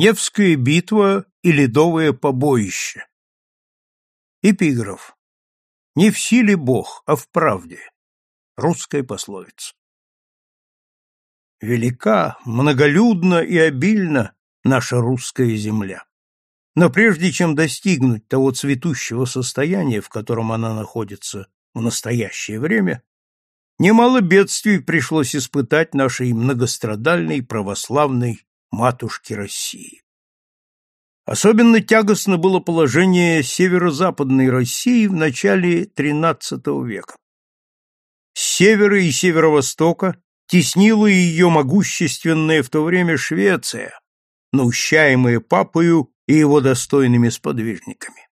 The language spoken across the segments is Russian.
Невская битва и ледовое побоище. Эпиграф. Не в силе Бог, а в правде. Русская пословица. Велика, многолюдна и обильна наша русская земля. Но прежде чем достигнуть того цветущего состояния, в котором она находится в настоящее время, немало бедствий пришлось испытать нашей многострадальной православной матушке России. Особенно тягостно было положение северо-западной России в начале XIII века. С севера и северо-востока теснила ее могущественная в то время Швеция, наущаемая папою и его достойными сподвижниками.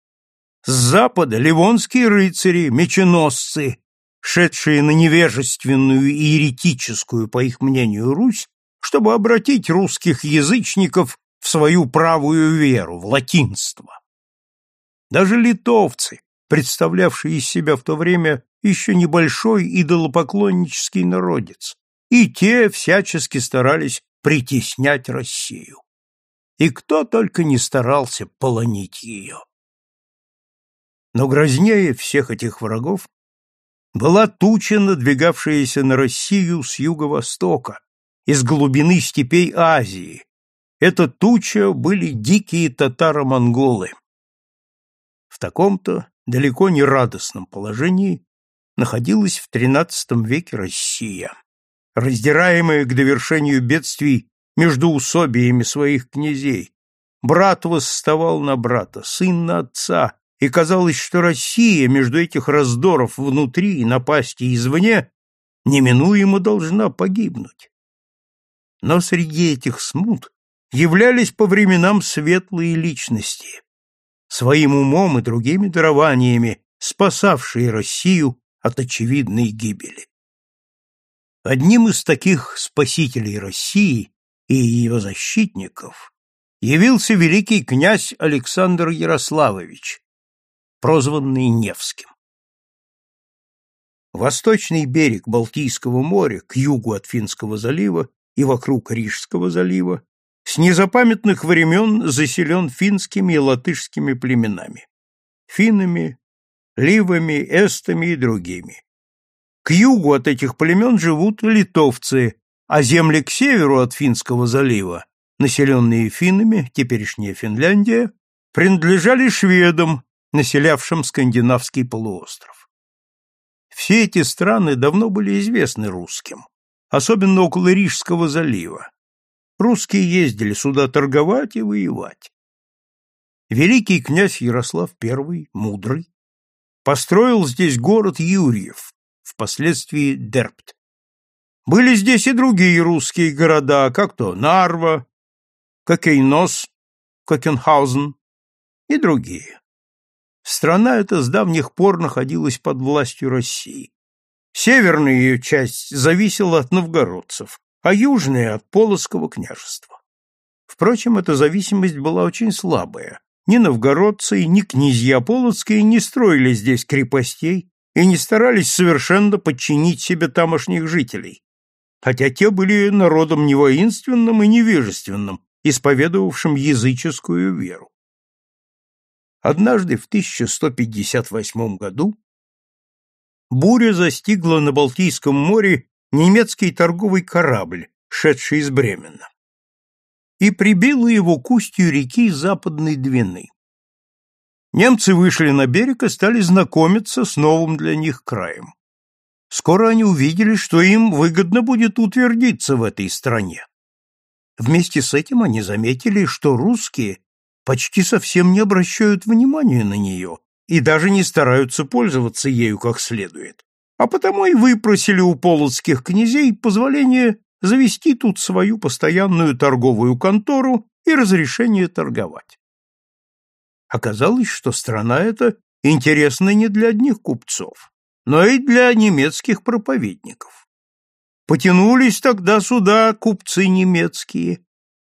С запада ливонские рыцари, меченосцы, шедшие на невежественную и еретическую, по их мнению, Русь, чтобы обратить русских язычников в свою правую веру, в латинство. Даже литовцы, представлявшие из себя в то время еще небольшой идолопоклоннический народец, и те всячески старались притеснять Россию. И кто только не старался полонить ее. Но грознее всех этих врагов была туча, надвигавшаяся на Россию с юго-востока, из глубины степей Азии. Эта туча были дикие татаро-монголы. В таком-то далеко не радостном положении находилась в XIII веке Россия, раздираемая к довершению бедствий между усобиями своих князей. Брат восставал на брата, сын на отца, и казалось, что Россия между этих раздоров внутри и напасти извне неминуемо должна погибнуть. Но среди этих смут являлись по временам светлые личности, своим умом и другими дарованиями спасавшие Россию от очевидной гибели. Одним из таких спасителей России и ее защитников явился великий князь Александр Ярославович, прозванный Невским. Восточный берег Балтийского моря к югу от Финского залива и вокруг Рижского залива с незапамятных времен заселен финскими и латышскими племенами, финнами, ливами, эстами и другими. К югу от этих племен живут литовцы, а земли к северу от Финского залива, населенные финнами, теперешняя Финляндия, принадлежали шведам, населявшим скандинавский полуостров. Все эти страны давно были известны русским, особенно около Рижского залива. Русские ездили сюда торговать и воевать. Великий князь Ярослав I, мудрый, построил здесь город Юрьев, впоследствии Дерпт. Были здесь и другие русские города, как то Нарва, Кокейнос, Кокенхаузен и другие. Страна эта с давних пор находилась под властью России. Северная ее часть зависела от новгородцев, а южная — от Полоцкого княжества. Впрочем, эта зависимость была очень слабая. Ни новгородцы, ни князья Полоцкие не строили здесь крепостей и не старались совершенно подчинить себе тамошних жителей, хотя те были народом невоинственным и невежественным, исповедовавшим языческую веру. Однажды в 1158 году буря застигла на Балтийском море немецкий торговый корабль, шедший из Бремена, и прибила его к устью реки Западной Двины. Немцы вышли на берег и стали знакомиться с новым для них краем. Скоро они увидели, что им выгодно будет утвердиться в этой стране. Вместе с этим они заметили, что русские почти совсем не обращают внимания на нее и даже не стараются пользоваться ею как следует, а потому и выпросили у полоцких князей позволение завести тут свою постоянную торговую контору и разрешение торговать. Оказалось, что страна эта интересна не для одних купцов, но и для немецких проповедников. Потянулись тогда сюда купцы немецкие,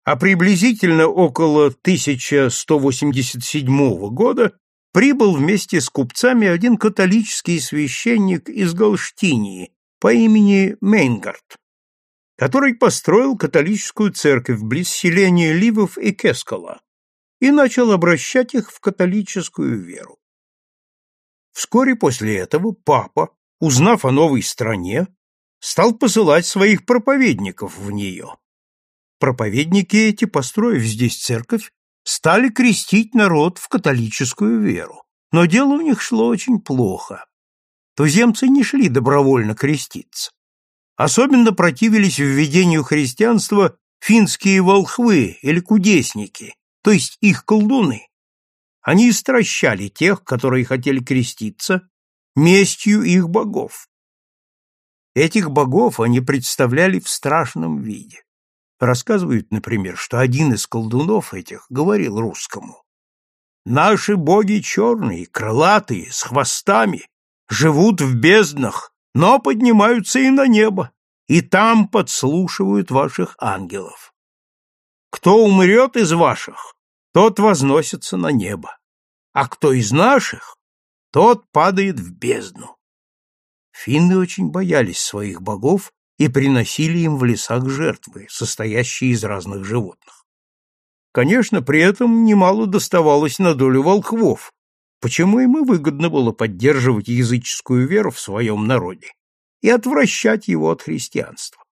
а приблизительно около 1187 года прибыл вместе с купцами один католический священник из Галштинии по имени Мейнгард. который построил католическую церковь близ селения Ливов и Кескала и начал обращать их в католическую веру. Вскоре после этого папа, узнав о новой стране, стал посылать своих проповедников в нее. Проповедники эти, построив здесь церковь, стали крестить народ в католическую веру. Но дело у них шло очень плохо. Туземцы не шли добровольно креститься. Особенно противились введению христианства финские волхвы или кудесники, то есть их колдуны. Они истращали тех, которые хотели креститься, местью их богов. Этих богов они представляли в страшном виде. Рассказывают, например, что один из колдунов этих говорил русскому. «Наши боги черные, крылатые, с хвостами, живут в безднах, но поднимаются и на небо, и там подслушивают ваших ангелов. Кто умрет из ваших, тот возносится на небо, а кто из наших, тот падает в бездну. Финны очень боялись своих богов и приносили им в лесах жертвы, состоящие из разных животных. Конечно, при этом немало доставалось на долю волхвов, почему им и выгодно было поддерживать языческую веру в своем народе и отвращать его от христианства.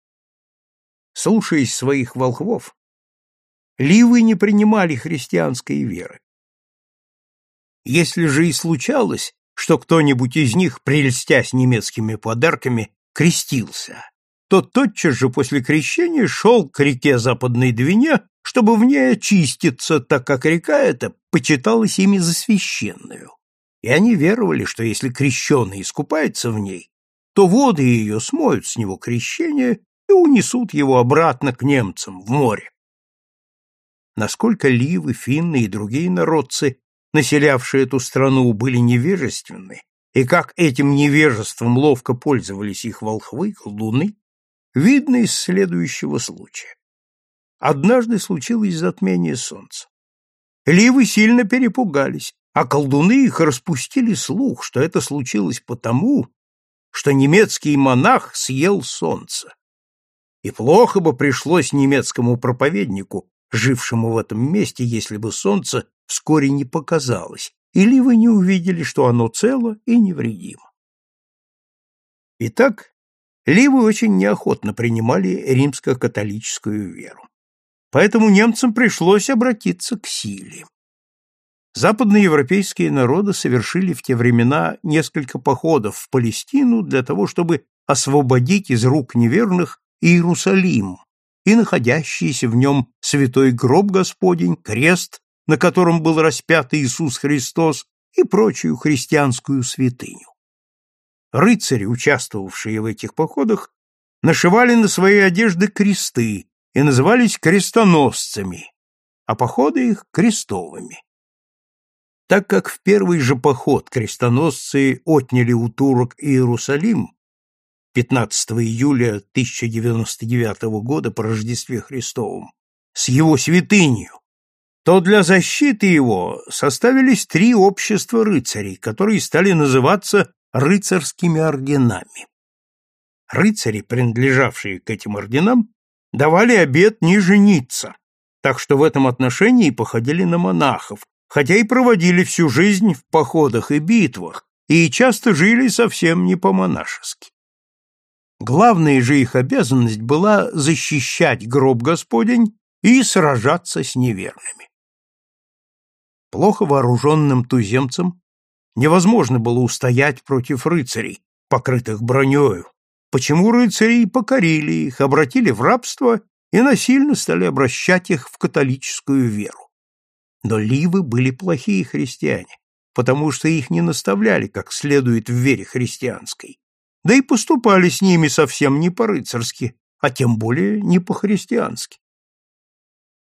Слушаясь своих волхвов, ливы не принимали христианской веры. Если же и случалось, что кто-нибудь из них, прельстясь немецкими подарками, крестился, то тотчас же после крещения шел к реке Западной Двине, чтобы в ней очиститься, так как река эта почиталась ими за священную. И они веровали, что если крещеный искупается в ней, то воды ее смоют с него крещение и унесут его обратно к немцам в море. Насколько ливы, финны и другие народцы населявшие эту страну, были невежественны, и как этим невежеством ловко пользовались их волхвы, колдуны, видно из следующего случая. Однажды случилось затмение солнца. Ливы сильно перепугались, а колдуны их распустили слух, что это случилось потому, что немецкий монах съел солнце. И плохо бы пришлось немецкому проповеднику, жившему в этом месте, если бы солнце вскоре не показалось, или вы не увидели, что оно цело и невредимо. Итак, ливы очень неохотно принимали римско-католическую веру. Поэтому немцам пришлось обратиться к силе. Западноевропейские народы совершили в те времена несколько походов в Палестину для того, чтобы освободить из рук неверных Иерусалим и находящийся в нем святой гроб Господень, крест на котором был распят Иисус Христос, и прочую христианскую святыню. Рыцари, участвовавшие в этих походах, нашивали на свои одежды кресты и назывались крестоносцами, а походы их — крестовыми. Так как в первый же поход крестоносцы отняли у турок Иерусалим 15 июля 1099 года по Рождестве Христовом с его святынью, то для защиты его составились три общества рыцарей, которые стали называться рыцарскими орденами. Рыцари, принадлежавшие к этим орденам, давали обет не жениться, так что в этом отношении походили на монахов, хотя и проводили всю жизнь в походах и битвах, и часто жили совсем не по-монашески. Главная же их обязанность была защищать гроб Господень и сражаться с неверными плохо вооруженным туземцам невозможно было устоять против рыцарей, покрытых бронею, почему рыцари покорили их, обратили в рабство и насильно стали обращать их в католическую веру. Но ливы были плохие христиане, потому что их не наставляли как следует в вере христианской, да и поступали с ними совсем не по-рыцарски, а тем более не по-христиански.